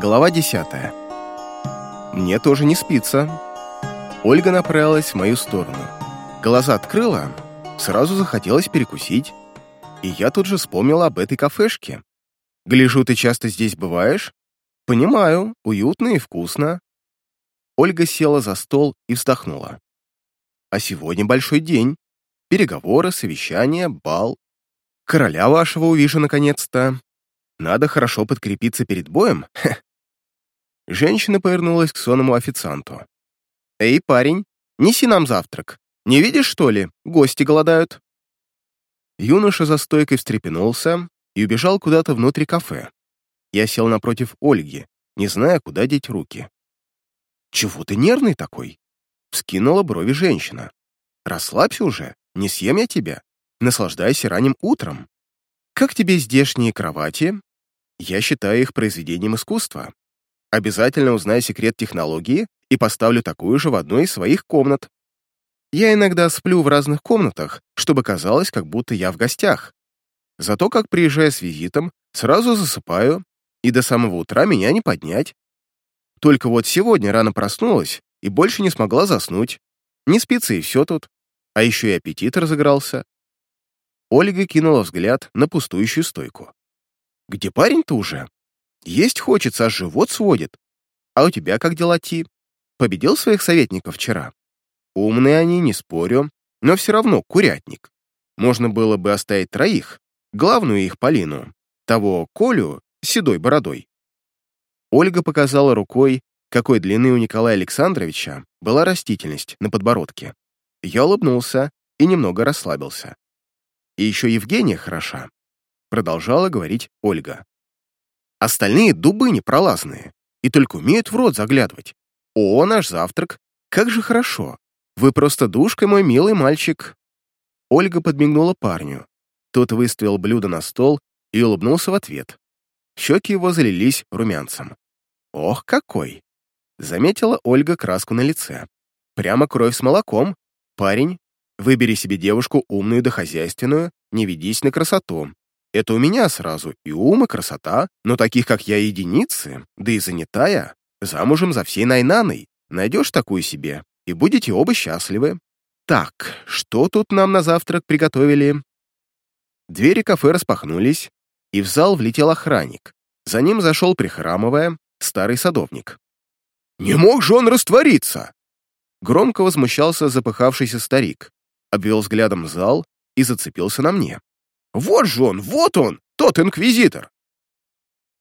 Глава 10. Мне тоже не спится. Ольга направилась в мою сторону. Глаза открыла, сразу захотелось перекусить. И я тут же вспомнила об этой кафешке. Гляжу, ты часто здесь бываешь? Понимаю, уютно и вкусно. Ольга села за стол и вздохнула. А сегодня большой день. Переговоры, совещания, бал. Короля вашего увижу наконец-то. Надо хорошо подкрепиться перед боем? Хе. Женщина повернулась к сонному официанту. «Эй, парень, неси нам завтрак. Не видишь, что ли? Гости голодают». Юноша за стойкой встрепенулся и убежал куда-то внутрь кафе. Я сел напротив Ольги, не зная, куда деть руки. «Чего ты нервный такой?» Вскинула брови женщина. «Расслабься уже, не съем я тебя. Наслаждайся ранним утром. Как тебе здешние кровати? Я считаю их произведением искусства. Обязательно узнай секрет технологии и поставлю такую же в одной из своих комнат. Я иногда сплю в разных комнатах, чтобы казалось, как будто я в гостях. Зато как приезжая с визитом, сразу засыпаю, и до самого утра меня не поднять. Только вот сегодня рано проснулась и больше не смогла заснуть. Не спится и все тут. А еще и аппетит разыгрался. Ольга кинула взгляд на пустующую стойку. Где парень-то уже? Есть хочется, а живот сводит. А у тебя как дела, Ти? Победил своих советников вчера? Умные они, не спорю, но все равно курятник. Можно было бы оставить троих, главную их Полину, того Колю с седой бородой. Ольга показала рукой, какой длины у Николая Александровича была растительность на подбородке. Я улыбнулся и немного расслабился. И еще Евгения хороша продолжала говорить Ольга. Остальные дубы непролазные и только умеют в рот заглядывать. О, наш завтрак! Как же хорошо! Вы просто душка, мой милый мальчик!» Ольга подмигнула парню. Тот выставил блюдо на стол и улыбнулся в ответ. Щеки его залились румянцем. «Ох, какой!» Заметила Ольга краску на лице. «Прямо кровь с молоком. Парень, выбери себе девушку умную да хозяйственную, не ведись на красоту. Это у меня сразу и ум, и красота, но таких, как я, единицы, да и занятая, замужем за всей Найнаной. Найдешь такую себе, и будете оба счастливы. Так, что тут нам на завтрак приготовили? Двери кафе распахнулись, и в зал влетел охранник. За ним зашел, прихрамывая, старый садовник. «Не мог же он раствориться!» Громко возмущался запыхавшийся старик, обвел взглядом зал и зацепился на мне. Вот же он, вот он, тот инквизитор!»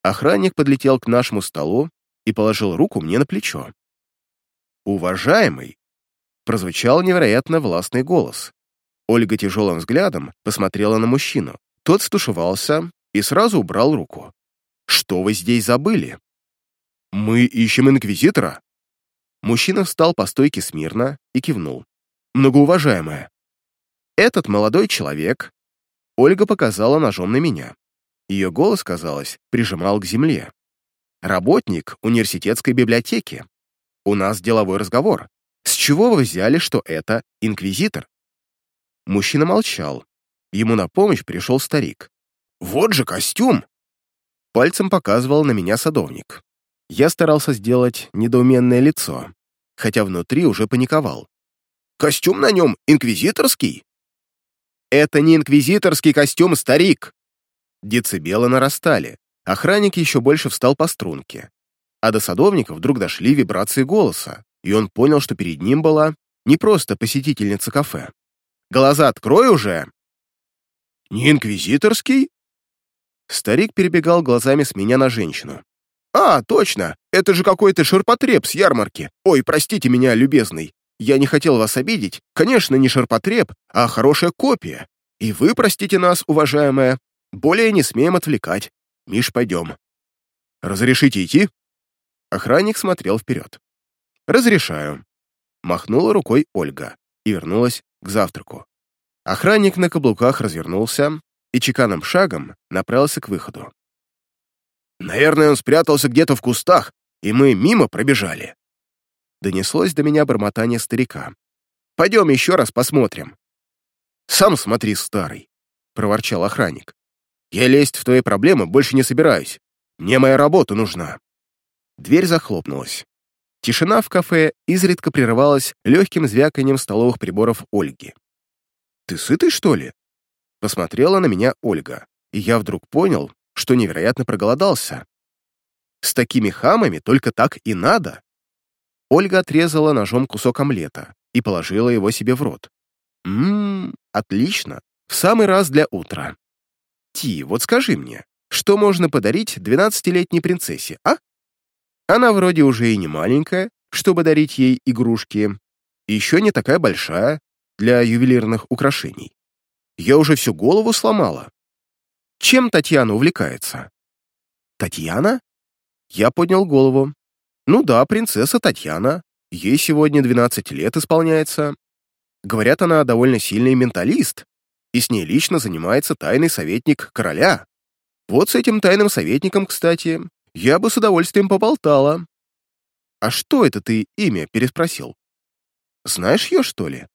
Охранник подлетел к нашему столу и положил руку мне на плечо. «Уважаемый!» — прозвучал невероятно властный голос. Ольга тяжелым взглядом посмотрела на мужчину. Тот стушевался и сразу убрал руку. «Что вы здесь забыли?» «Мы ищем инквизитора?» Мужчина встал по стойке смирно и кивнул. «Многоуважаемая, этот молодой человек Ольга показала ножом на меня. Ее голос, казалось, прижимал к земле. «Работник университетской библиотеки. У нас деловой разговор. С чего вы взяли, что это инквизитор?» Мужчина молчал. Ему на помощь пришел старик. «Вот же костюм!» Пальцем показывал на меня садовник. Я старался сделать недоуменное лицо, хотя внутри уже паниковал. «Костюм на нем инквизиторский?» «Это не инквизиторский костюм, старик!» Децибелы нарастали, охранник еще больше встал по струнке. А до садовника вдруг дошли вибрации голоса, и он понял, что перед ним была не просто посетительница кафе. «Глаза открой уже!» «Не инквизиторский?» Старик перебегал глазами с меня на женщину. «А, точно! Это же какой-то ширпотреб с ярмарки! Ой, простите меня, любезный! Я не хотел вас обидеть. Конечно, не ширпотреб, а хорошая копия. И вы, простите нас, уважаемая, более не смеем отвлекать. Миш, пойдем. Разрешите идти?» Охранник смотрел вперед. «Разрешаю». Махнула рукой Ольга и вернулась к завтраку. Охранник на каблуках развернулся и чеканным шагом направился к выходу. «Наверное, он спрятался где-то в кустах, и мы мимо пробежали», донеслось до меня бормотание старика. «Пойдем еще раз посмотрим». «Сам смотри, старый», — проворчал охранник. «Я лезть в твои проблемы больше не собираюсь. Мне моя работа нужна». Дверь захлопнулась. Тишина в кафе изредка прерывалась легким звяканием столовых приборов Ольги. «Ты сытый, что ли?» Посмотрела на меня Ольга, и я вдруг понял, что невероятно проголодался. С такими хамами только так и надо. Ольга отрезала ножом кусок омлета и положила его себе в рот. Ммм, отлично, в самый раз для утра. Ти, вот скажи мне, что можно подарить двенадцатилетней принцессе, а? Она вроде уже и не маленькая, чтобы дарить ей игрушки, еще не такая большая для ювелирных украшений. Я уже всю голову сломала. Чем Татьяна увлекается? Татьяна? Я поднял голову. Ну да, принцесса Татьяна. Ей сегодня 12 лет исполняется. Говорят, она довольно сильный менталист, и с ней лично занимается тайный советник короля. Вот с этим тайным советником, кстати, я бы с удовольствием поболтала. А что это ты имя переспросил? Знаешь ее, что ли?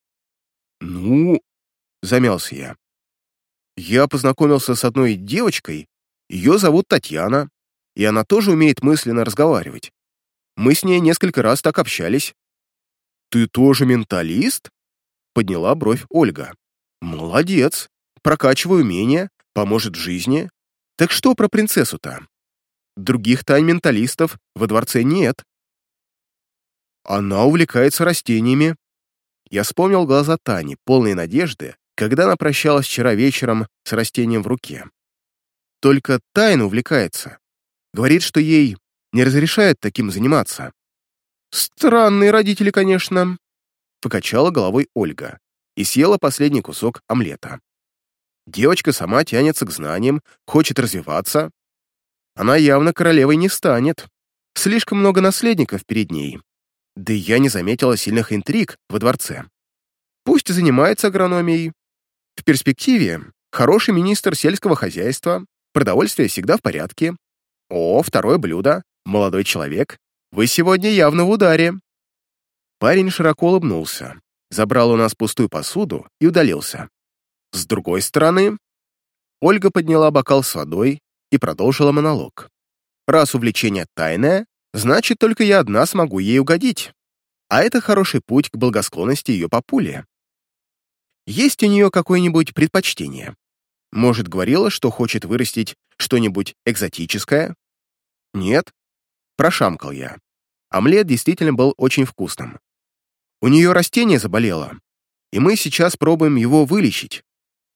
Ну, замялся я. Я познакомился с одной девочкой, ее зовут Татьяна, и она тоже умеет мысленно разговаривать. Мы с ней несколько раз так общались. «Ты тоже менталист?» — подняла бровь Ольга. «Молодец. Прокачивай умения, поможет в жизни. Так что про принцессу-то? Других тайн менталистов во дворце нет. Она увлекается растениями. Я вспомнил глаза Тани, полные надежды, когда она прощалась вчера вечером с растением в руке. Только тайно увлекается. Говорит, что ей не разрешают таким заниматься. Странные родители, конечно. Покачала головой Ольга и съела последний кусок омлета. Девочка сама тянется к знаниям, хочет развиваться, она явно королевой не станет. Слишком много наследников перед ней. Да и я не заметила сильных интриг во дворце. Пусть занимается агрономией. В перспективе хороший министр сельского хозяйства, продовольствие всегда в порядке. О, второе блюдо. Молодой человек. Вы сегодня явно в ударе. Парень широко улыбнулся, забрал у нас пустую посуду и удалился. С другой стороны, Ольга подняла бокал с водой и продолжила монолог. «Раз увлечение тайное, значит, только я одна смогу ей угодить. А это хороший путь к благосклонности ее папуле. Есть у нее какое-нибудь предпочтение? Может, говорила, что хочет вырастить что-нибудь экзотическое? Нет? Прошамкал я. Омлет действительно был очень вкусным. У нее растение заболело, и мы сейчас пробуем его вылечить.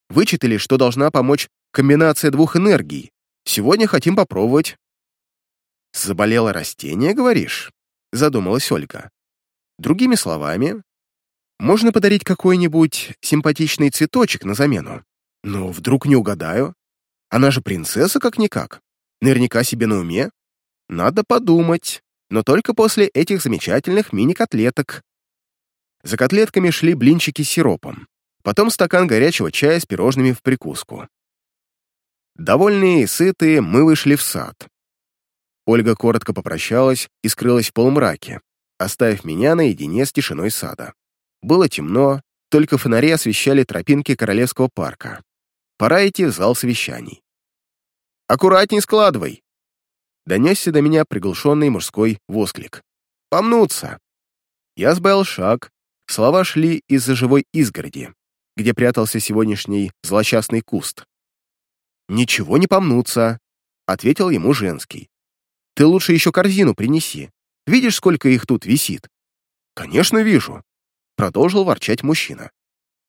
Вычитали, что должна помочь комбинация двух энергий Сегодня хотим попробовать». «Заболело растение, говоришь?» — задумалась Ольга. «Другими словами, можно подарить какой-нибудь симпатичный цветочек на замену. Но вдруг не угадаю. Она же принцесса как-никак. Наверняка себе на уме. Надо подумать, но только после этих замечательных мини-котлеток». За котлетками шли блинчики с сиропом, потом стакан горячего чая с пирожными в прикуску. Довольные и сытые, мы вышли в сад. Ольга коротко попрощалась и скрылась в полумраке, оставив меня наедине с тишиной сада. Было темно, только фонари освещали тропинки Королевского парка. Пора идти в зал совещаний. «Аккуратней складывай!» Донесся до меня приглушенный мужской восклик. «Помнуться!» Я сбавил шаг, слова шли из-за живой изгороди, где прятался сегодняшний злосчастный куст. «Ничего не помнутся», — ответил ему женский. «Ты лучше еще корзину принеси. Видишь, сколько их тут висит?» «Конечно, вижу», — продолжил ворчать мужчина.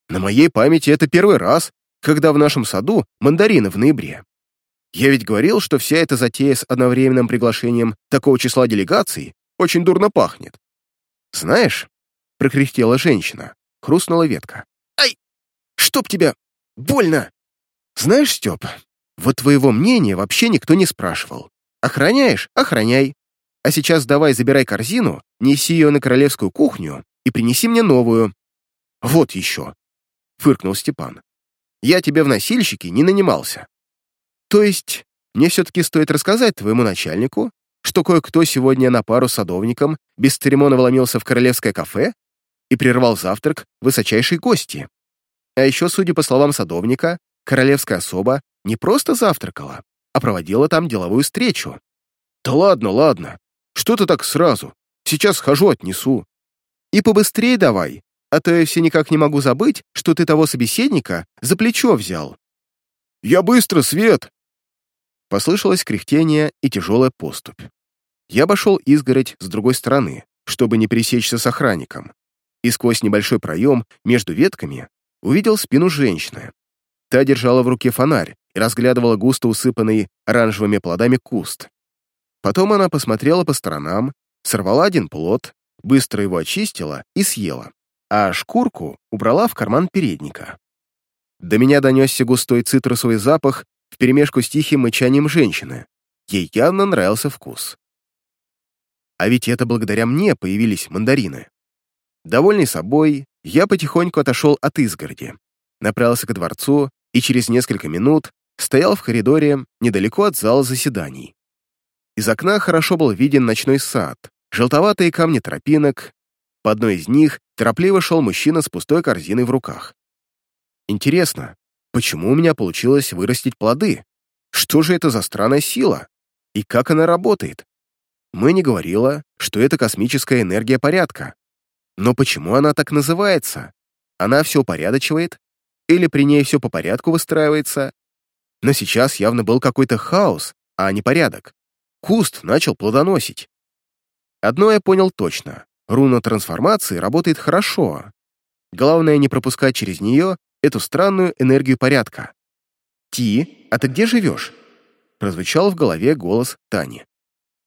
«На моей памяти это первый раз, когда в нашем саду мандарины в ноябре. Я ведь говорил, что вся эта затея с одновременным приглашением такого числа делегаций очень дурно пахнет. Знаешь, — прокряхтела женщина, хрустнула ветка. «Ай! Чтоб тебя! Больно!» «Знаешь, Степ, вот твоего мнения вообще никто не спрашивал. Охраняешь? Охраняй. А сейчас давай забирай корзину, неси ее на королевскую кухню и принеси мне новую. Вот еще, — фыркнул Степан. Я тебе в носильщике не нанимался. То есть, мне все-таки стоит рассказать твоему начальнику, что кое-кто сегодня на пару с садовником без церемона вломился в королевское кафе и прервал завтрак высочайшей гости. А еще, судя по словам садовника, королевская особа не просто завтракала, а проводила там деловую встречу. Да ладно, ладно. Что ты так сразу? Сейчас схожу, отнесу». «И побыстрее давай, а то я все никак не могу забыть, что ты того собеседника за плечо взял». «Я быстро, Свет!» Послышалось кряхтение и тяжелая поступь. Я обошел изгородь с другой стороны, чтобы не пересечься с охранником, и сквозь небольшой проем между ветками увидел спину женщины. Та держала в руке фонарь и разглядывала густо усыпанный оранжевыми плодами куст. Потом она посмотрела по сторонам, сорвала один плод, быстро его очистила и съела, а шкурку убрала в карман передника. До меня донесся густой цитрусовый запах вперемешку с тихим мычанием женщины. Ей явно нравился вкус. А ведь это благодаря мне появились мандарины. Довольный собой, я потихоньку отошел от изгороди, направился к дворцу и через несколько минут стоял в коридоре недалеко от зала заседаний. Из окна хорошо был виден ночной сад, желтоватые камни тропинок. По одной из них торопливо шел мужчина с пустой корзиной в руках. Интересно, почему у меня получилось вырастить плоды? Что же это за странная сила? И как она работает? Мы не говорила, что это космическая энергия порядка. Но почему она так называется? Она все упорядочивает? Или при ней все по порядку выстраивается? Но сейчас явно был какой-то хаос, а не порядок. Куст начал плодоносить. Одно я понял точно. Руна трансформации работает хорошо. Главное не пропускать через нее эту странную энергию порядка. «Ти, а ты где живешь?» Прозвучал в голове голос Тани.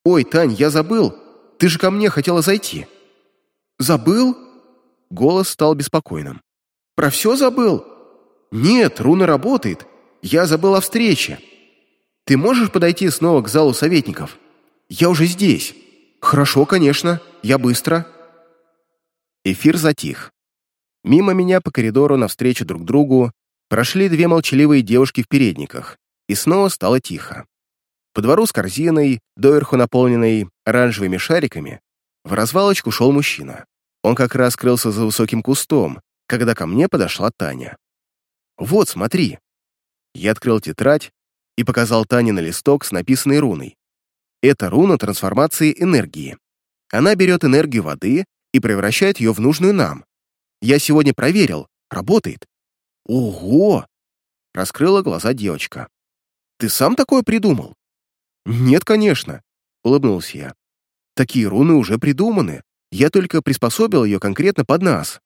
«Ой, Тань, я забыл. Ты же ко мне хотела зайти». «Забыл?» Голос стал беспокойным. «Про все забыл?» «Нет, руна работает. Я забыл о встрече. Ты можешь подойти снова к залу советников? Я уже здесь». «Хорошо, конечно. Я быстро». Эфир затих. Мимо меня по коридору навстречу друг другу прошли две молчаливые девушки в передниках, и снова стало тихо. По двору с корзиной, доверху наполненной оранжевыми шариками, в развалочку шел мужчина. Он как раз скрылся за высоким кустом, когда ко мне подошла Таня. «Вот, смотри». Я открыл тетрадь и показал Тане на листок с написанной руной. Это руна трансформации энергии. Она берет энергию воды и превращает ее в нужную нам, я сегодня проверил. Работает. Ого! Раскрыла глаза девочка. Ты сам такое придумал? Нет, конечно, улыбнулся я. Такие руны уже придуманы. Я только приспособил ее конкретно под нас.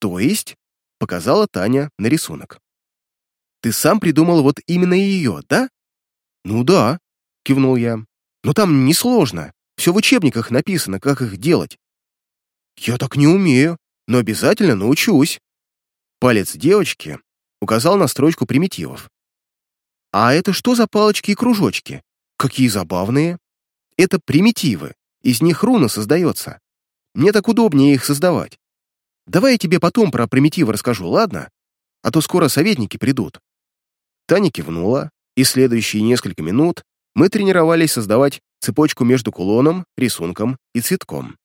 То есть, показала Таня на рисунок. Ты сам придумал вот именно ее, да? Ну да, кивнул я. Но там несложно. Все в учебниках написано, как их делать. Я так не умею, но обязательно научусь». Палец девочки указал на строчку примитивов. «А это что за палочки и кружочки? Какие забавные!» «Это примитивы, из них руна создается. Мне так удобнее их создавать. Давай я тебе потом про примитивы расскажу, ладно? А то скоро советники придут». Таня кивнула, и следующие несколько минут мы тренировались создавать цепочку между кулоном, рисунком и цветком.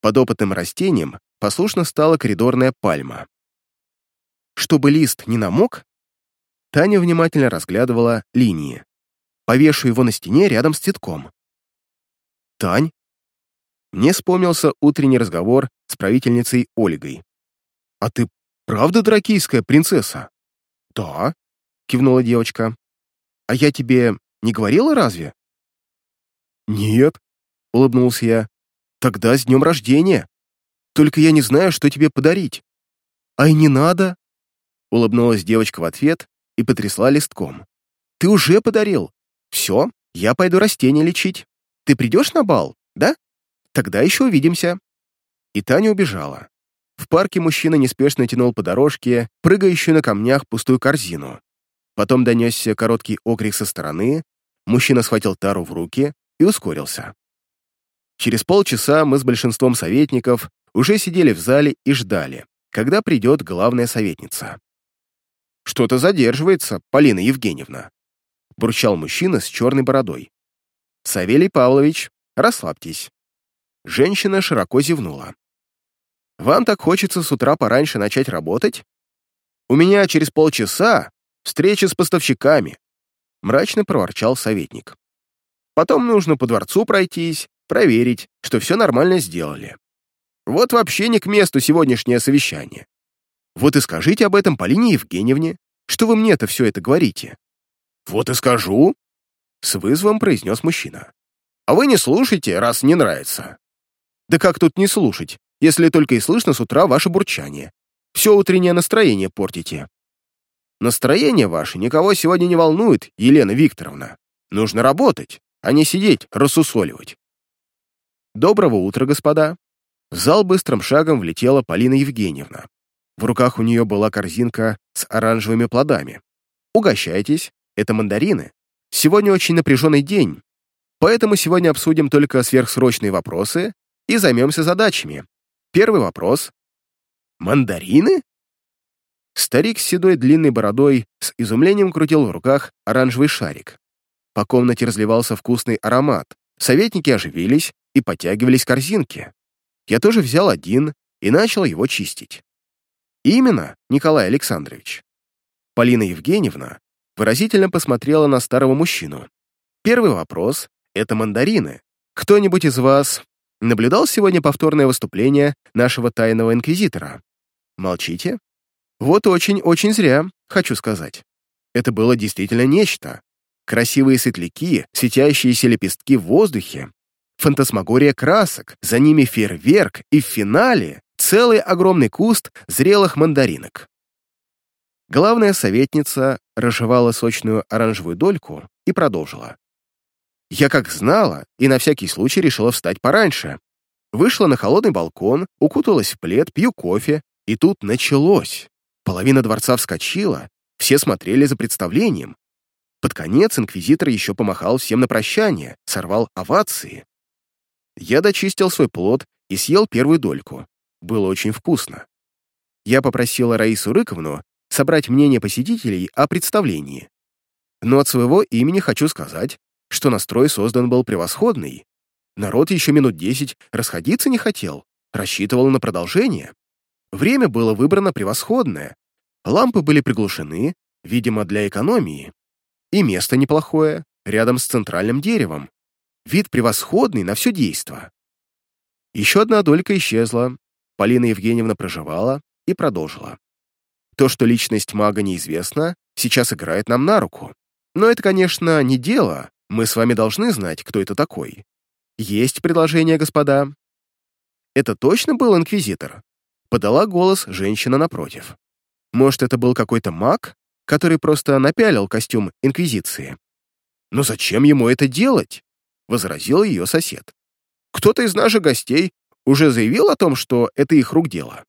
Подопытным растением послушно стала коридорная пальма. Чтобы лист не намок, Таня внимательно разглядывала линии. Повешу его на стене рядом с цветком. «Тань?» Мне вспомнился утренний разговор с правительницей Ольгой. «А ты правда дракийская принцесса?» «Да», — кивнула девочка. «А я тебе не говорила разве?» «Нет», — улыбнулся я. «Тогда с днем рождения!» Только я не знаю, что тебе подарить». «А и не надо», — улыбнулась девочка в ответ и потрясла листком. «Ты уже подарил. Все, я пойду растения лечить. Ты придешь на бал, да? Тогда еще увидимся». И Таня убежала. В парке мужчина неспешно тянул по дорожке, прыгающую на камнях пустую корзину. Потом донесся короткий окрик со стороны, мужчина схватил тару в руки и ускорился. Через полчаса мы с большинством советников уже сидели в зале и ждали, когда придет главная советница. «Что-то задерживается, Полина Евгеньевна», — бурчал мужчина с черной бородой. «Савелий Павлович, расслабьтесь». Женщина широко зевнула. «Вам так хочется с утра пораньше начать работать? У меня через полчаса встреча с поставщиками», — мрачно проворчал советник. Потом нужно по дворцу пройтись, проверить, что все нормально сделали. Вот вообще не к месту сегодняшнее совещание. Вот и скажите об этом Полине Евгеньевне, что вы мне-то все это говорите. Вот и скажу, с вызовом произнес мужчина. А вы не слушайте, раз не нравится. Да как тут не слушать, если только и слышно с утра ваше бурчание? Все утреннее настроение портите. Настроение ваше никого сегодня не волнует, Елена Викторовна. Нужно работать, а не сидеть, рассусоливать. Доброго утра, господа. В зал быстрым шагом влетела Полина Евгеньевна. В руках у нее была корзинка с оранжевыми плодами. Угощайтесь, это мандарины. Сегодня очень напряженный день, поэтому сегодня обсудим только сверхсрочные вопросы и займемся задачами. Первый вопрос. Мандарины? Старик с седой длинной бородой с изумлением крутил в руках оранжевый шарик. По комнате разливался вкусный аромат. Советники оживились и подтягивались корзинки. Я тоже взял один и начал его чистить. Именно, Николай Александрович. Полина Евгеньевна выразительно посмотрела на старого мужчину. Первый вопрос — это мандарины. Кто-нибудь из вас наблюдал сегодня повторное выступление нашего тайного инквизитора? Молчите? Вот очень-очень зря, хочу сказать. Это было действительно нечто. Красивые светляки, светящиеся лепестки в воздухе, фантасмагория красок, за ними фейерверк и в финале целый огромный куст зрелых мандаринок. Главная советница разжевала сочную оранжевую дольку и продолжила. Я как знала, и на всякий случай решила встать пораньше. Вышла на холодный балкон, укуталась в плед, пью кофе, и тут началось. Половина дворца вскочила, все смотрели за представлением. Под конец инквизитор еще помахал всем на прощание, сорвал овации. Я дочистил свой плод и съел первую дольку. Было очень вкусно. Я попросила Раису Рыковну собрать мнение посетителей о представлении. Но от своего имени хочу сказать, что настрой создан был превосходный. Народ еще минут десять расходиться не хотел, рассчитывал на продолжение. Время было выбрано превосходное, лампы были приглушены, видимо, для экономии. И место неплохое, рядом с центральным деревом. Вид превосходный на все действо. Еще одна долька исчезла. Полина Евгеньевна проживала и продолжила. То, что личность мага неизвестна, сейчас играет нам на руку. Но это, конечно, не дело, мы с вами должны знать, кто это такой. Есть предложение, господа?» «Это точно был инквизитор?» Подала голос женщина напротив. «Может, это был какой-то маг, который просто напялил костюм инквизиции?» «Но зачем ему это делать?» Возразил ее сосед. «Кто-то из наших гостей уже заявил о том, что это их рук дело?»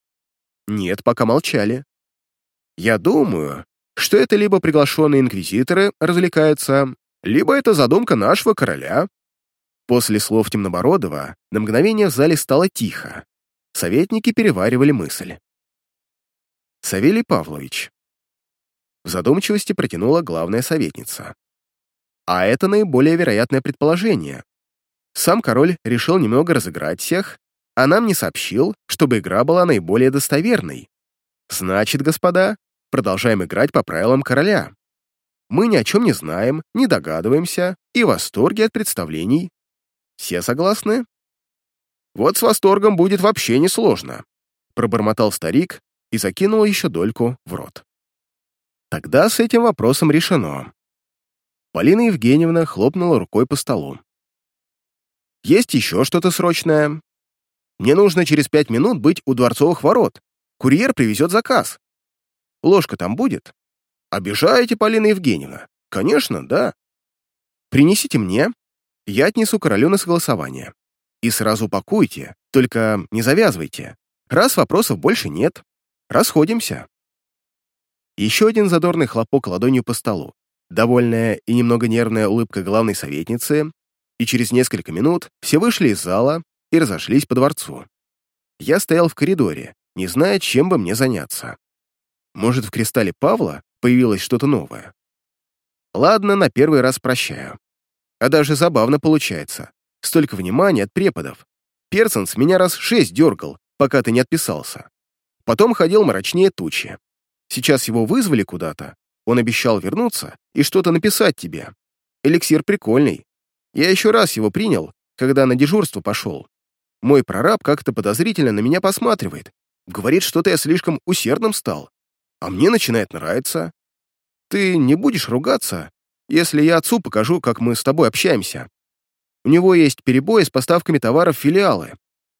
«Нет, пока молчали. Я думаю, что это либо приглашенные инквизиторы развлекаются, либо это задумка нашего короля». После слов Темнобородова на мгновение в зале стало тихо. Советники переваривали мысль. Савелий Павлович. В задумчивости протянула главная советница. А это наиболее вероятное предположение. Сам король решил немного разыграть всех, а нам не сообщил, чтобы игра была наиболее достоверной. Значит, господа, продолжаем играть по правилам короля. Мы ни о чем не знаем, не догадываемся и в восторге от представлений. Все согласны? Вот с восторгом будет вообще несложно, пробормотал старик и закинул еще дольку в рот. Тогда с этим вопросом решено. Полина Евгеньевна хлопнула рукой по столу. «Есть еще что-то срочное? Мне нужно через пять минут быть у дворцовых ворот. Курьер привезет заказ. Ложка там будет?» «Обижаете, Полина Евгеньевна?» «Конечно, да». «Принесите мне, я отнесу королю на согласование. И сразу пакуйте, только не завязывайте. Раз вопросов больше нет, расходимся». Еще один задорный хлопок ладонью по столу, довольная и немного нервная улыбка главной советницы, и через несколько минут все вышли из зала и разошлись по дворцу. Я стоял в коридоре, не зная, чем бы мне заняться. Может, в кристалле Павла появилось что-то новое. Ладно, на первый раз прощаю. А даже забавно получается. Столько внимания от преподов. Персонс меня раз шесть дергал, пока ты не отписался. Потом ходил мрачнее тучи. Сейчас его вызвали куда-то. Он обещал вернуться и что-то написать тебе. Эликсир прикольный. Я еще раз его принял, когда на дежурство пошел. Мой прораб как-то подозрительно на меня посматривает. Говорит, что-то я слишком усердным стал. А мне начинает нравиться. Ты не будешь ругаться, если я отцу покажу, как мы с тобой общаемся. У него есть перебои с поставками товаров в филиалы.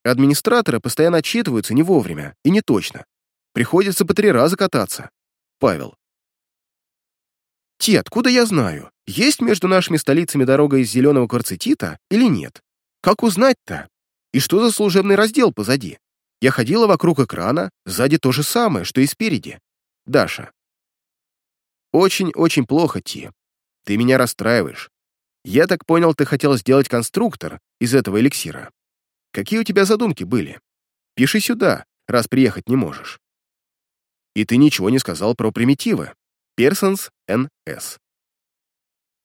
Администраторы постоянно отчитываются не вовремя и не точно. Приходится по три раза кататься. Павел. Ти, откуда я знаю, есть между нашими столицами дорога из зеленого кварцетита или нет? Как узнать-то? И что за служебный раздел позади? Я ходила вокруг экрана, сзади то же самое, что и спереди. Даша. Очень-очень плохо, Ти. Ты меня расстраиваешь. Я так понял, ты хотел сделать конструктор из этого эликсира. Какие у тебя задумки были? Пиши сюда, раз приехать не можешь. И ты ничего не сказал про примитивы. Персонс Н.С.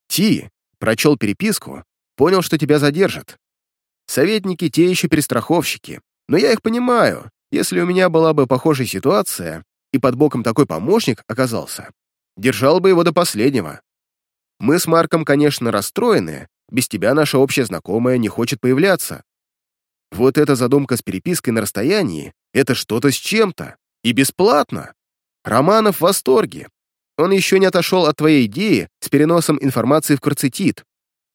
Ти прочел переписку, понял, что тебя задержат. Советники те еще перестраховщики, но я их понимаю. Если у меня была бы похожая ситуация, и под боком такой помощник оказался, держал бы его до последнего. Мы с Марком, конечно, расстроены, без тебя наша общая знакомая не хочет появляться. Вот эта задумка с перепиской на расстоянии — это что-то с чем-то, и бесплатно. Романов в восторге, он еще не отошел от твоей идеи с переносом информации в карцетит,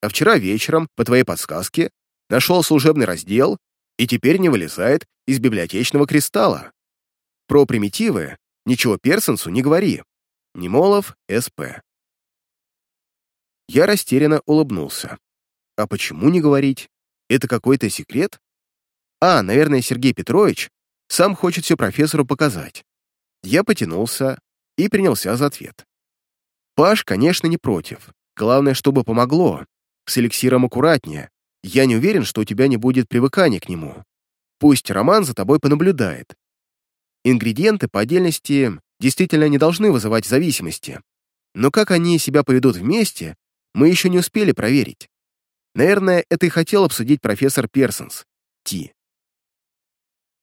а вчера вечером, по твоей подсказке, нашел служебный раздел и теперь не вылезает из библиотечного кристалла. Про примитивы ничего Персонсу не говори. Немолов, СП. Я растерянно улыбнулся. А почему не говорить? Это какой-то секрет? А, наверное, Сергей Петрович сам хочет все профессору показать. Я потянулся, и принялся за ответ. Паш, конечно, не против. Главное, чтобы помогло. С эликсиром аккуратнее. Я не уверен, что у тебя не будет привыкания к нему. Пусть Роман за тобой понаблюдает. Ингредиенты по отдельности действительно не должны вызывать зависимости. Но как они себя поведут вместе, мы еще не успели проверить. Наверное, это и хотел обсудить профессор Персонс. Ти.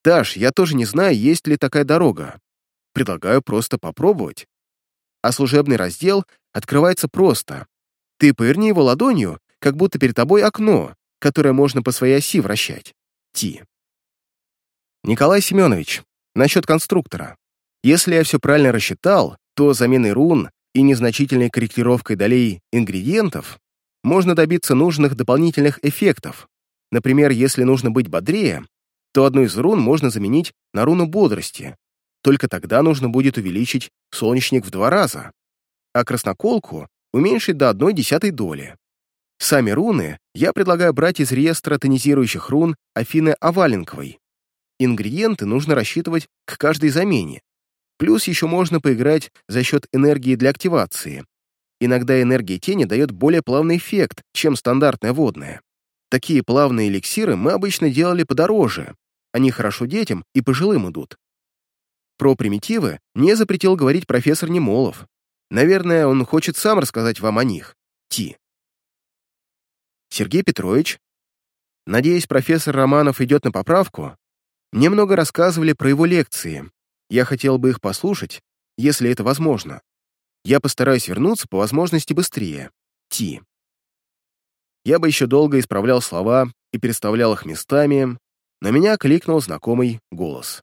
Даш, я тоже не знаю, есть ли такая дорога, предлагаю просто попробовать. А служебный раздел открывается просто. Ты поверни его ладонью, как будто перед тобой окно, которое можно по своей оси вращать. Ти. Николай Семенович, насчет конструктора. Если я все правильно рассчитал, то заменой рун и незначительной корректировкой долей ингредиентов можно добиться нужных дополнительных эффектов. Например, если нужно быть бодрее, то одну из рун можно заменить на руну бодрости, только тогда нужно будет увеличить солнечник в два раза, а красноколку уменьшить до одной десятой доли. Сами руны я предлагаю брать из реестра тонизирующих рун Афины Оваленковой. Ингредиенты нужно рассчитывать к каждой замене. Плюс еще можно поиграть за счет энергии для активации. Иногда энергия тени дает более плавный эффект, чем стандартная водная. Такие плавные эликсиры мы обычно делали подороже. Они хорошо детям и пожилым идут. Про примитивы не запретил говорить профессор Немолов. Наверное, он хочет сам рассказать вам о них. Ти. Сергей Петрович. Надеюсь, профессор Романов идет на поправку. Мне много рассказывали про его лекции. Я хотел бы их послушать, если это возможно. Я постараюсь вернуться по возможности быстрее. Ти. Я бы еще долго исправлял слова и переставлял их местами, но меня кликнул знакомый голос.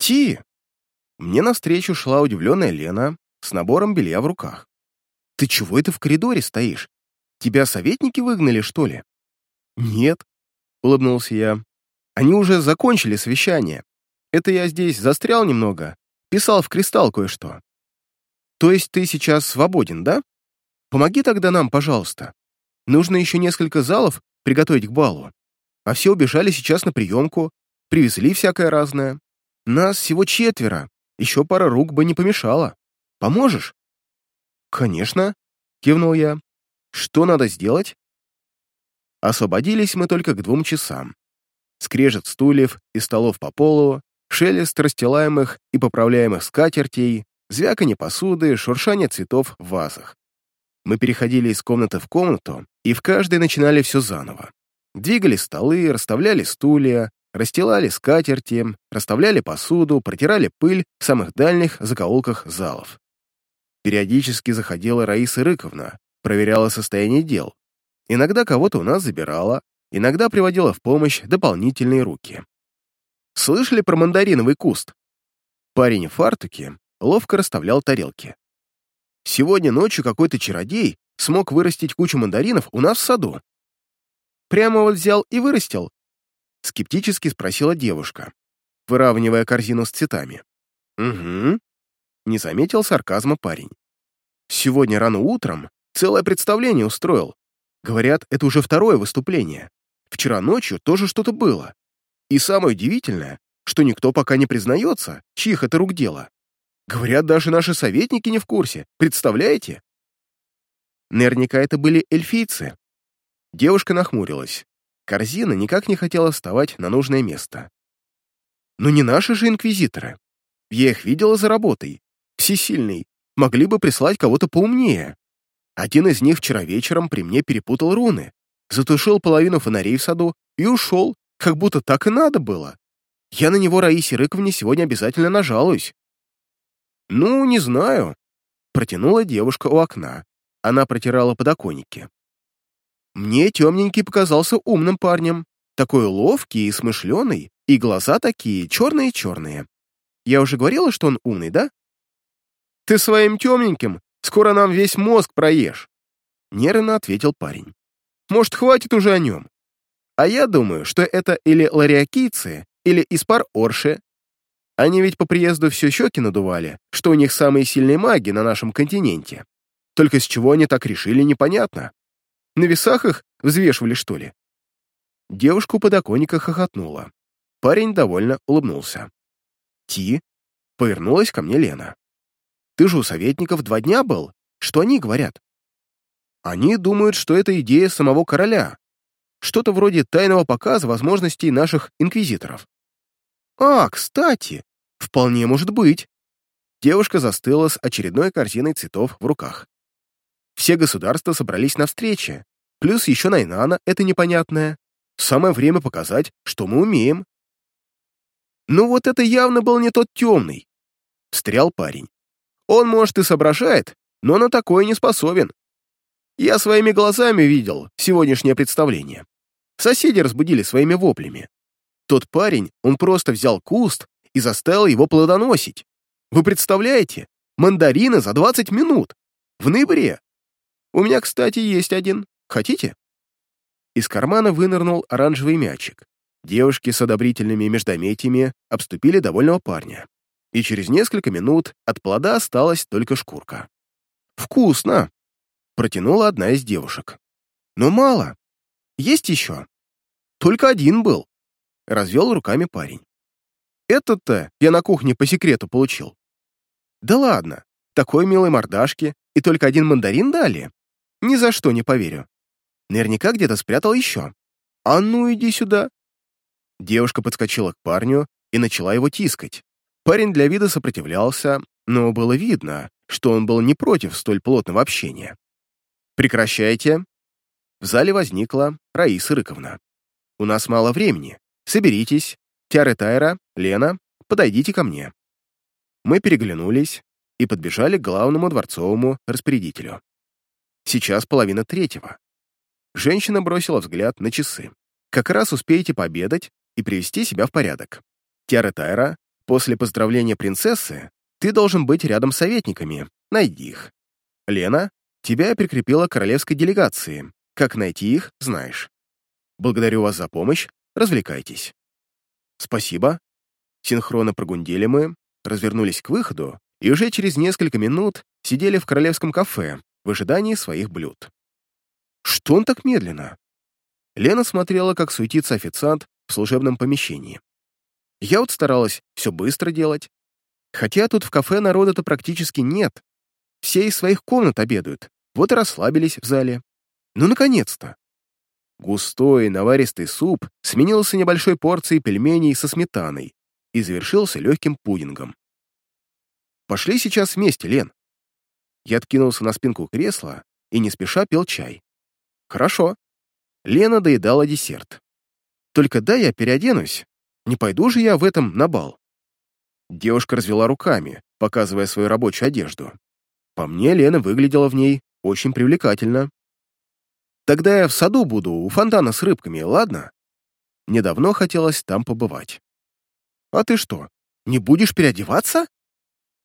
«Ти!» Мне навстречу шла удивленная Лена с набором белья в руках. «Ты чего это в коридоре стоишь? Тебя советники выгнали, что ли?» «Нет», — улыбнулся я. «Они уже закончили совещание. Это я здесь застрял немного, писал в кристалл кое-что. То есть ты сейчас свободен, да? Помоги тогда нам, пожалуйста. Нужно еще несколько залов приготовить к балу. А все убежали сейчас на приемку, привезли всякое разное. Нас всего четверо, еще пара рук бы не помешала. Поможешь?» «Конечно», — кивнул я. «Что надо сделать?» Освободились мы только к двум часам. Скрежет стульев и столов по полу, шелест расстилаемых и поправляемых скатертей, звяканье посуды, шуршание цветов в вазах. Мы переходили из комнаты в комнату, и в каждой начинали все заново. Двигали столы, расставляли стулья, расстилали скатерти, расставляли посуду, протирали пыль в самых дальних закоулках залов. Периодически заходила Раиса Рыковна, проверяла состояние дел. Иногда кого-то у нас забирала, иногда приводила в помощь дополнительные руки. Слышали про мандариновый куст? Парень в фартуке ловко расставлял тарелки. Сегодня ночью какой-то чародей смог вырастить кучу мандаринов у нас в саду. Прямо вот взял и вырастил? Скептически спросила девушка, выравнивая корзину с цветами. Угу. Не заметил сарказма парень. Сегодня рано утром целое представление устроил. Говорят, это уже второе выступление. Вчера ночью тоже что-то было. И самое удивительное, что никто пока не признается, чьих это рук дело. Говорят, даже наши советники не в курсе. Представляете? Наверняка это были эльфийцы. Девушка нахмурилась. Корзина никак не хотела вставать на нужное место. Но не наши же инквизиторы. Я их видела за работой. Всесильный. Могли бы прислать кого-то поумнее. Один из них вчера вечером при мне перепутал руны, затушил половину фонарей в саду и ушел, как будто так и надо было. Я на него Раисе Рыковне сегодня обязательно нажалуюсь. «Ну, не знаю», — протянула девушка у окна. Она протирала подоконники. «Мне темненький показался умным парнем, такой ловкий и смышленый, и глаза такие черные-черные. Я уже говорила, что он умный, да?» «Ты своим темненьким скоро нам весь мозг проешь», — нервно ответил парень. «Может, хватит уже о нем? А я думаю, что это или лариакийцы, или из пар Орши. Они ведь по приезду все щеки надували, что у них самые сильные маги на нашем континенте. Только с чего они так решили, непонятно. На весах их взвешивали, что ли?» Девушка у подоконника хохотнула. Парень довольно улыбнулся. «Ти?» — повернулась ко мне Лена. «Ты же у советников два дня был. Что они говорят?» «Они думают, что это идея самого короля, что-то вроде тайного показа возможностей наших инквизиторов. «А, кстати, вполне может быть». Девушка застыла с очередной корзиной цветов в руках. Все государства собрались на встрече, плюс еще Найнана это непонятное. Самое время показать, что мы умеем. «Ну вот это явно был не тот темный», — встрял парень. «Он, может, и соображает, но на такое не способен. Я своими глазами видел сегодняшнее представление. Соседи разбудили своими воплями. Тот парень, он просто взял куст и заставил его плодоносить. Вы представляете? Мандарины за 20 минут. В ноябре. У меня, кстати, есть один. Хотите? Из кармана вынырнул оранжевый мячик. Девушки с одобрительными междометиями обступили довольного парня. И через несколько минут от плода осталась только шкурка. «Вкусно!» — протянула одна из девушек. «Но мало. Есть еще?» «Только один был», — развел руками парень. «Этот-то я на кухне по секрету получил». «Да ладно, такой милой мордашки, и только один мандарин дали? Ни за что не поверю. Наверняка где-то спрятал еще. А ну, иди сюда». Девушка подскочила к парню и начала его тискать. Парень для вида сопротивлялся, но было видно, что он был не против столь плотного общения. «Прекращайте!» В зале возникла Раиса Рыковна. «У нас мало времени. Соберитесь. Тиара Тайра, Лена, подойдите ко мне». Мы переглянулись и подбежали к главному дворцовому распорядителю. Сейчас половина третьего. Женщина бросила взгляд на часы. «Как раз успеете пообедать и привести себя в порядок. Тиара Тайра, после поздравления принцессы ты должен быть рядом с советниками. Найди их. Лена, тебя я прикрепила к королевской делегации. Как найти их, знаешь. Благодарю вас за помощь, развлекайтесь. Спасибо. Синхронно прогундели мы, развернулись к выходу и уже через несколько минут сидели в королевском кафе в ожидании своих блюд. Что он так медленно? Лена смотрела, как суетится официант в служебном помещении. Я вот старалась все быстро делать. Хотя тут в кафе народа-то практически нет. Все из своих комнат обедают, вот и расслабились в зале. Ну, наконец-то! Густой наваристый суп сменился небольшой порцией пельменей со сметаной и завершился легким пудингом. «Пошли сейчас вместе, Лен». Я откинулся на спинку кресла и не спеша пил чай. «Хорошо». Лена доедала десерт. «Только дай я переоденусь. Не пойду же я в этом на бал». Девушка развела руками, показывая свою рабочую одежду. По мне, Лена выглядела в ней очень привлекательно. Тогда я в саду буду, у фонтана с рыбками, ладно? Мне давно хотелось там побывать. А ты что, не будешь переодеваться?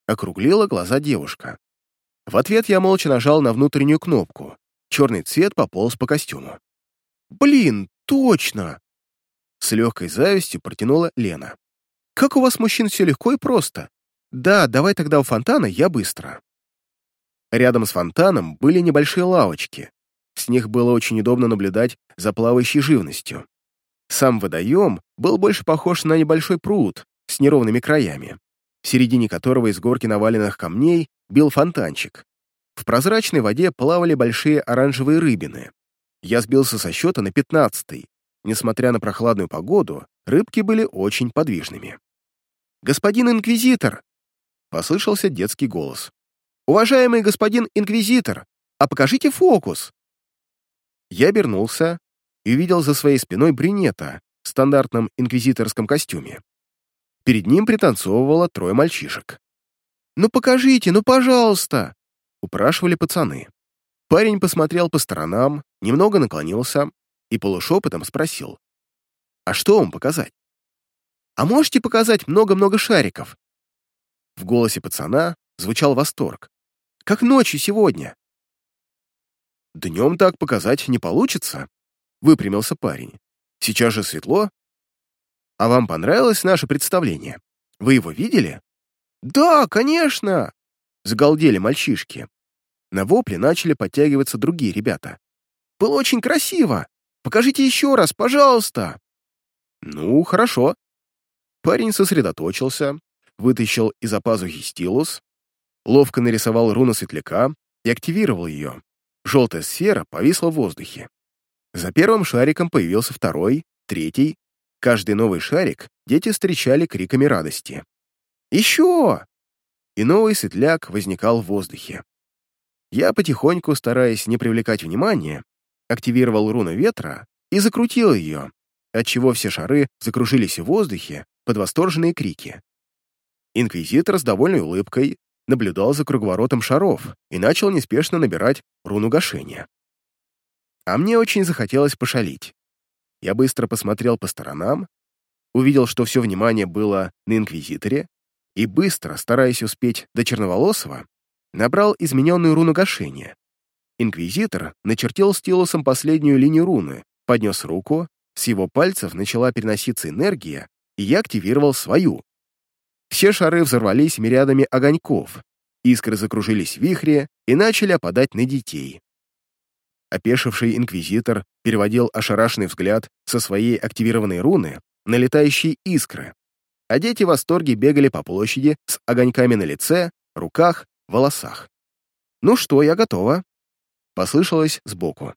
Округлила глаза девушка. В ответ я молча нажал на внутреннюю кнопку. Черный цвет пополз по костюму. «Блин, точно!» С легкой завистью протянула Лена. «Как у вас, мужчин, все легко и просто? Да, давай тогда у фонтана, я быстро». Рядом с фонтаном были небольшие лавочки. С них было очень удобно наблюдать за плавающей живностью. Сам водоем был больше похож на небольшой пруд с неровными краями, в середине которого из горки наваленных камней бил фонтанчик. В прозрачной воде плавали большие оранжевые рыбины. Я сбился со счета на пятнадцатый. Несмотря на прохладную погоду, рыбки были очень подвижными. «Господин инквизитор!» — послышался детский голос. «Уважаемый господин инквизитор, а покажите фокус!» Я обернулся и увидел за своей спиной брюнета в стандартном инквизиторском костюме. Перед ним пританцовывало трое мальчишек. «Ну покажите, ну пожалуйста!» — упрашивали пацаны. Парень посмотрел по сторонам, немного наклонился и полушепотом спросил. «А что вам показать?» «А можете показать много-много шариков?» В голосе пацана звучал восторг. «Как ночью сегодня!» «Днем так показать не получится», — выпрямился парень. «Сейчас же светло. А вам понравилось наше представление? Вы его видели?» «Да, конечно!» — загалдели мальчишки. На вопле начали подтягиваться другие ребята. «Было очень красиво! Покажите еще раз, пожалуйста!» «Ну, хорошо». Парень сосредоточился, вытащил из-за пазухи стилус, ловко нарисовал руну светляка и активировал ее. Желтая сфера повисла в воздухе. За первым шариком появился второй, третий. Каждый новый шарик дети встречали криками радости. «Еще!» И новый светляк возникал в воздухе. Я потихоньку, стараясь не привлекать внимания, активировал руну ветра и закрутил ее, отчего все шары закружились в воздухе под восторженные крики. Инквизитор с довольной улыбкой наблюдал за круговоротом шаров и начал неспешно набирать руну гашения. А мне очень захотелось пошалить. Я быстро посмотрел по сторонам, увидел, что все внимание было на Инквизиторе, и быстро, стараясь успеть до Черноволосого, набрал измененную руну гашения. Инквизитор начертил стилусом последнюю линию руны, поднес руку, с его пальцев начала переноситься энергия, и я активировал свою. Все шары взорвались мириадами огоньков, искры закружились в вихре и начали опадать на детей. Опешивший инквизитор переводил ошарашенный взгляд со своей активированной руны на летающие искры, а дети в восторге бегали по площади с огоньками на лице, руках, волосах. «Ну что, я готова», — послышалось сбоку.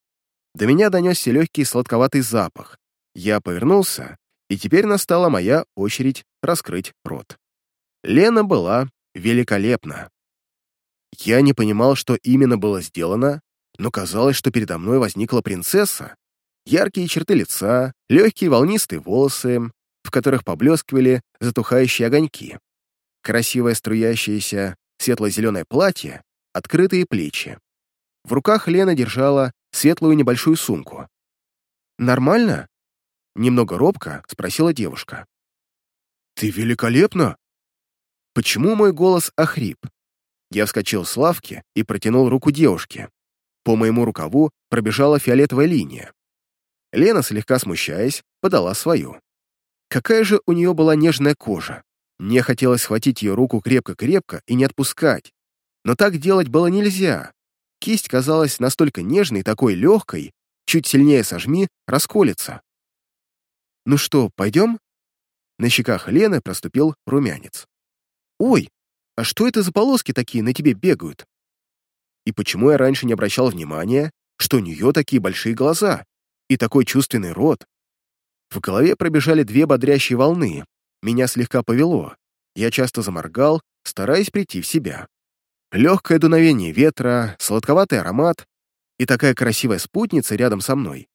До меня донесся легкий сладковатый запах. Я повернулся, и теперь настала моя очередь раскрыть рот. Лена была великолепна. Я не понимал, что именно было сделано, но казалось, что передо мной возникла принцесса. Яркие черты лица, легкие волнистые волосы, в которых поблескивали затухающие огоньки. Красивое струящееся светло-зеленое платье, открытые плечи. В руках Лена держала светлую небольшую сумку. «Нормально?» — немного робко спросила девушка. «Ты великолепна!» Почему мой голос охрип? Я вскочил с лавки и протянул руку девушке. По моему рукаву пробежала фиолетовая линия. Лена, слегка смущаясь, подала свою. Какая же у нее была нежная кожа. Мне хотелось схватить ее руку крепко-крепко и не отпускать. Но так делать было нельзя. Кисть казалась настолько нежной, такой легкой, чуть сильнее сожми, расколется. «Ну что, пойдем?» На щеках Лены проступил румянец. «Ой, а что это за полоски такие на тебе бегают?» И почему я раньше не обращал внимания, что у нее такие большие глаза и такой чувственный рот? В голове пробежали две бодрящие волны, меня слегка повело. Я часто заморгал, стараясь прийти в себя. Легкое дуновение ветра, сладковатый аромат и такая красивая спутница рядом со мной.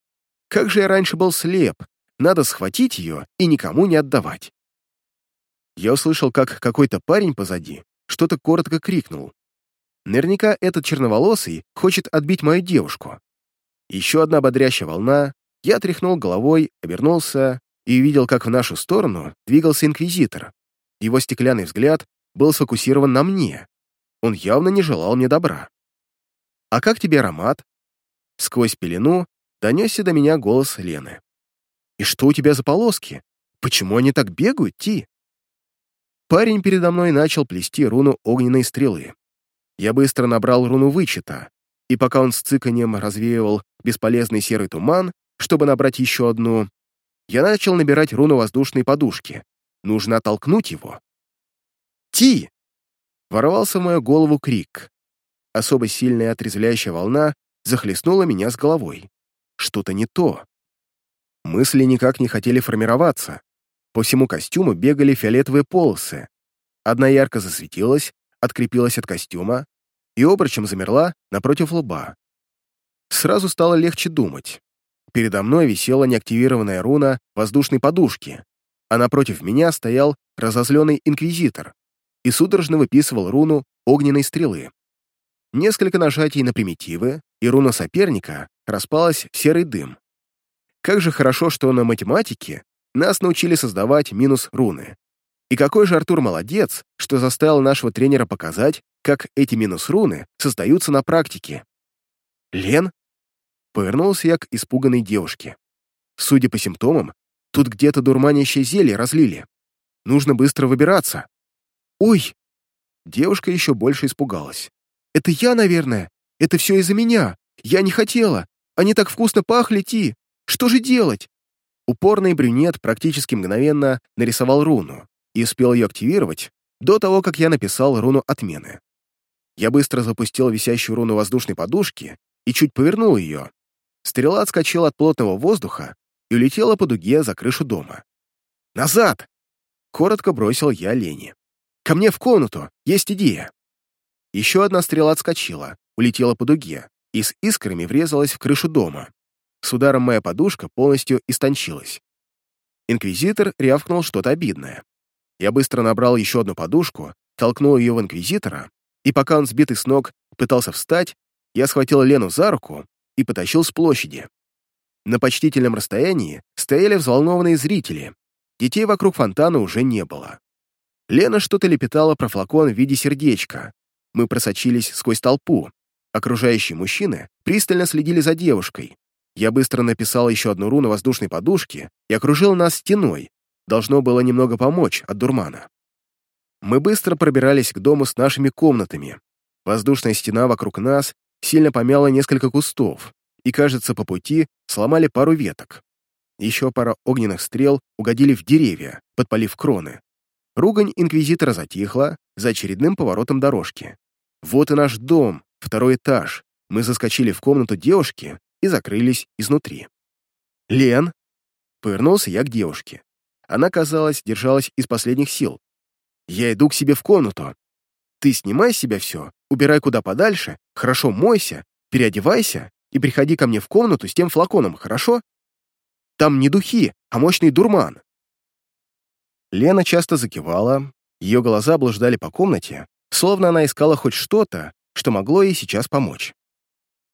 Как же я раньше был слеп, надо схватить ее и никому не отдавать. Я услышал, как какой-то парень позади что-то коротко крикнул. Наверняка этот черноволосый хочет отбить мою девушку. Еще одна бодрящая волна, я тряхнул головой, обернулся и увидел, как в нашу сторону двигался Инквизитор. Его стеклянный взгляд был сфокусирован на мне. Он явно не желал мне добра. «А как тебе аромат?» Сквозь пелену донесся до меня голос Лены. «И что у тебя за полоски? Почему они так бегают, Ти?» Парень передо мной начал плести руну огненной стрелы. Я быстро набрал руну вычета, и пока он с цыканьем развеивал бесполезный серый туман, чтобы набрать еще одну, я начал набирать руну воздушной подушки. Нужно оттолкнуть его. «Ти!» — ворвался в мою голову крик. Особо сильная отрезвляющая волна захлестнула меня с головой. Что-то не то. Мысли никак не хотели формироваться. По всему костюму бегали фиолетовые полосы. Одна ярко засветилась, открепилась от костюма и обручем замерла напротив лба. Сразу стало легче думать. Передо мной висела неактивированная руна воздушной подушки, а напротив меня стоял разозленный инквизитор и судорожно выписывал руну огненной стрелы. Несколько нажатий на примитивы, и руна соперника распалась в серый дым. Как же хорошо, что на математике нас научили создавать минус руны. И какой же Артур молодец, что заставил нашего тренера показать, как эти минус-руны создаются на практике. «Лен?» Повернулся я к испуганной девушке. Судя по симптомам, тут где-то дурманящее зелье разлили. Нужно быстро выбираться. «Ой!» Девушка еще больше испугалась. «Это я, наверное. Это все из-за меня. Я не хотела. Они так вкусно пахли, Ти. Что же делать?» Упорный брюнет практически мгновенно нарисовал руну и успел ее активировать до того, как я написал руну отмены. Я быстро запустил висящую руну воздушной подушки и чуть повернул ее. Стрела отскочила от плотного воздуха и улетела по дуге за крышу дома. «Назад!» — коротко бросил я Лене. «Ко мне в комнату! Есть идея!» Еще одна стрела отскочила, улетела по дуге и с искрами врезалась в крышу дома. С ударом моя подушка полностью истончилась. Инквизитор рявкнул что-то обидное. Я быстро набрал еще одну подушку, толкнул ее в Инквизитора и пока он, сбитый с ног, пытался встать, я схватил Лену за руку и потащил с площади. На почтительном расстоянии стояли взволнованные зрители. Детей вокруг фонтана уже не было. Лена что-то лепетала про флакон в виде сердечка. Мы просочились сквозь толпу. Окружающие мужчины пристально следили за девушкой. Я быстро написал еще одну руну воздушной подушки и окружил нас стеной. Должно было немного помочь от дурмана. Мы быстро пробирались к дому с нашими комнатами. Воздушная стена вокруг нас сильно помяла несколько кустов, и, кажется, по пути сломали пару веток. Еще пара огненных стрел угодили в деревья, подпалив кроны. Ругань инквизитора затихла за очередным поворотом дорожки. Вот и наш дом, второй этаж. Мы заскочили в комнату девушки и закрылись изнутри. «Лен!» Повернулся я к девушке. Она, казалось, держалась из последних сил, я иду к себе в комнату. Ты снимай с себя все, убирай куда подальше, хорошо мойся, переодевайся и приходи ко мне в комнату с тем флаконом, хорошо? Там не духи, а мощный дурман». Лена часто закивала, ее глаза блуждали по комнате, словно она искала хоть что-то, что могло ей сейчас помочь.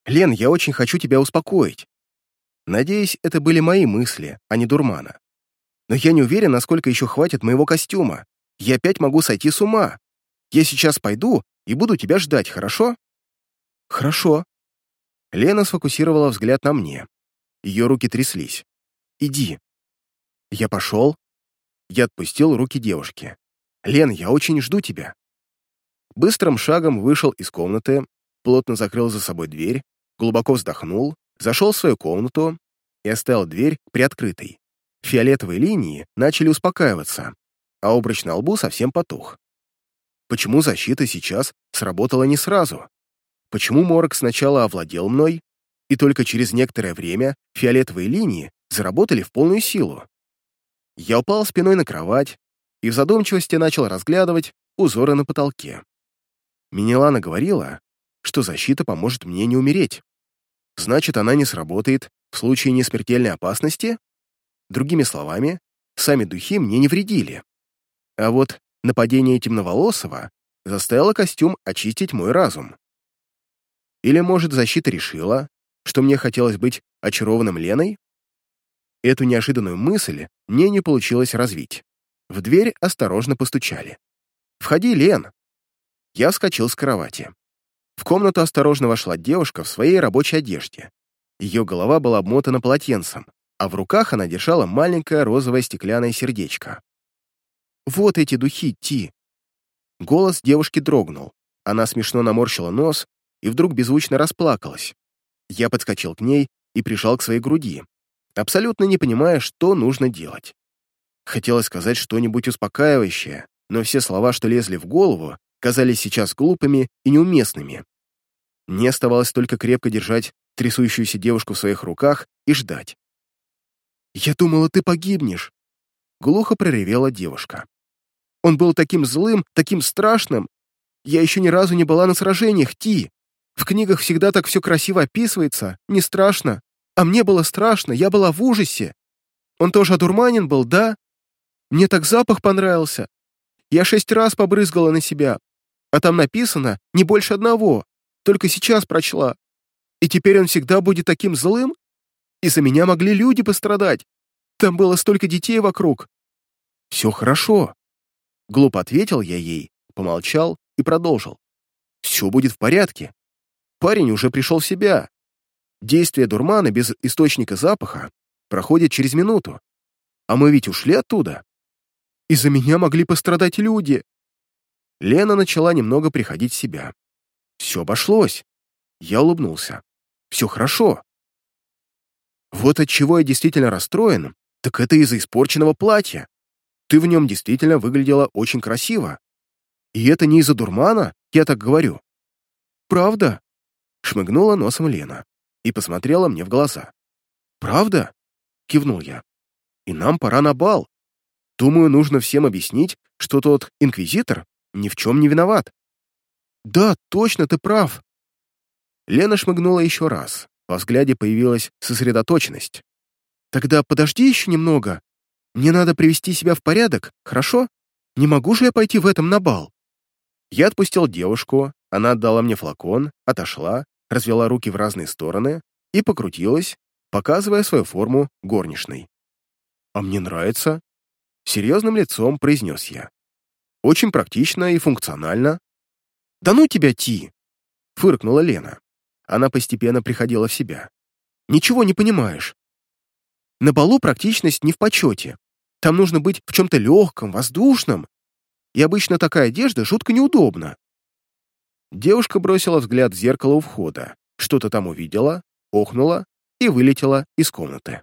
«Лен, я очень хочу тебя успокоить. Надеюсь, это были мои мысли, а не дурмана. Но я не уверен, насколько еще хватит моего костюма я опять могу сойти с ума. Я сейчас пойду и буду тебя ждать, хорошо?» «Хорошо». Лена сфокусировала взгляд на мне. Ее руки тряслись. «Иди». Я пошел. Я отпустил руки девушки. «Лен, я очень жду тебя». Быстрым шагом вышел из комнаты, плотно закрыл за собой дверь, глубоко вздохнул, зашел в свою комнату и оставил дверь приоткрытой. Фиолетовые линии начали успокаиваться, а обруч на лбу совсем потух. Почему защита сейчас сработала не сразу? Почему морок сначала овладел мной, и только через некоторое время фиолетовые линии заработали в полную силу? Я упал спиной на кровать и в задумчивости начал разглядывать узоры на потолке. Минелана говорила, что защита поможет мне не умереть. Значит, она не сработает в случае несмертельной опасности? Другими словами, сами духи мне не вредили. А вот нападение темноволосого заставило костюм очистить мой разум. Или, может, защита решила, что мне хотелось быть очарованным Леной? Эту неожиданную мысль мне не получилось развить. В дверь осторожно постучали. «Входи, Лен!» Я вскочил с кровати. В комнату осторожно вошла девушка в своей рабочей одежде. Ее голова была обмотана полотенцем, а в руках она держала маленькое розовое стеклянное сердечко. «Вот эти духи, Ти!» Голос девушки дрогнул. Она смешно наморщила нос и вдруг беззвучно расплакалась. Я подскочил к ней и прижал к своей груди, абсолютно не понимая, что нужно делать. Хотелось сказать что-нибудь успокаивающее, но все слова, что лезли в голову, казались сейчас глупыми и неуместными. Мне оставалось только крепко держать трясущуюся девушку в своих руках и ждать. «Я думала, ты погибнешь!» Глухо проревела девушка. «Он был таким злым, таким страшным! Я еще ни разу не была на сражениях, Ти! В книгах всегда так все красиво описывается, не страшно. А мне было страшно, я была в ужасе. Он тоже одурманен был, да? Мне так запах понравился. Я шесть раз побрызгала на себя, а там написано не больше одного. Только сейчас прочла. И теперь он всегда будет таким злым? Из-за меня могли люди пострадать. Там было столько детей вокруг. Все хорошо. Глупо ответил я ей, помолчал и продолжил. Все будет в порядке. Парень уже пришел в себя. Действие дурмана без источника запаха проходит через минуту. А мы ведь ушли оттуда. Из-за меня могли пострадать люди. Лена начала немного приходить в себя. Все обошлось. Я улыбнулся. Все хорошо. Вот от чего я действительно расстроен, так это из-за испорченного платья. Ты в нем действительно выглядела очень красиво. И это не из-за дурмана, я так говорю. Правда? Шмыгнула носом Лена и посмотрела мне в глаза. «Правда?» — кивнул я. «И нам пора на бал. Думаю, нужно всем объяснить, что тот инквизитор ни в чем не виноват». «Да, точно, ты прав». Лена шмыгнула еще раз. Во взгляде появилась сосредоточенность. «Тогда подожди еще немного. Мне надо привести себя в порядок, хорошо? Не могу же я пойти в этом на бал?» Я отпустил девушку, она отдала мне флакон, отошла, развела руки в разные стороны и покрутилась, показывая свою форму горничной. «А мне нравится», — серьезным лицом произнес я. «Очень практично и функционально». «Да ну тебя, Ти!» — фыркнула Лена. Она постепенно приходила в себя. «Ничего не понимаешь. На балу практичность не в почете. Там нужно быть в чем-то легком, воздушном. И обычно такая одежда жутко неудобна. Девушка бросила взгляд в зеркало у входа, что-то там увидела, охнула и вылетела из комнаты.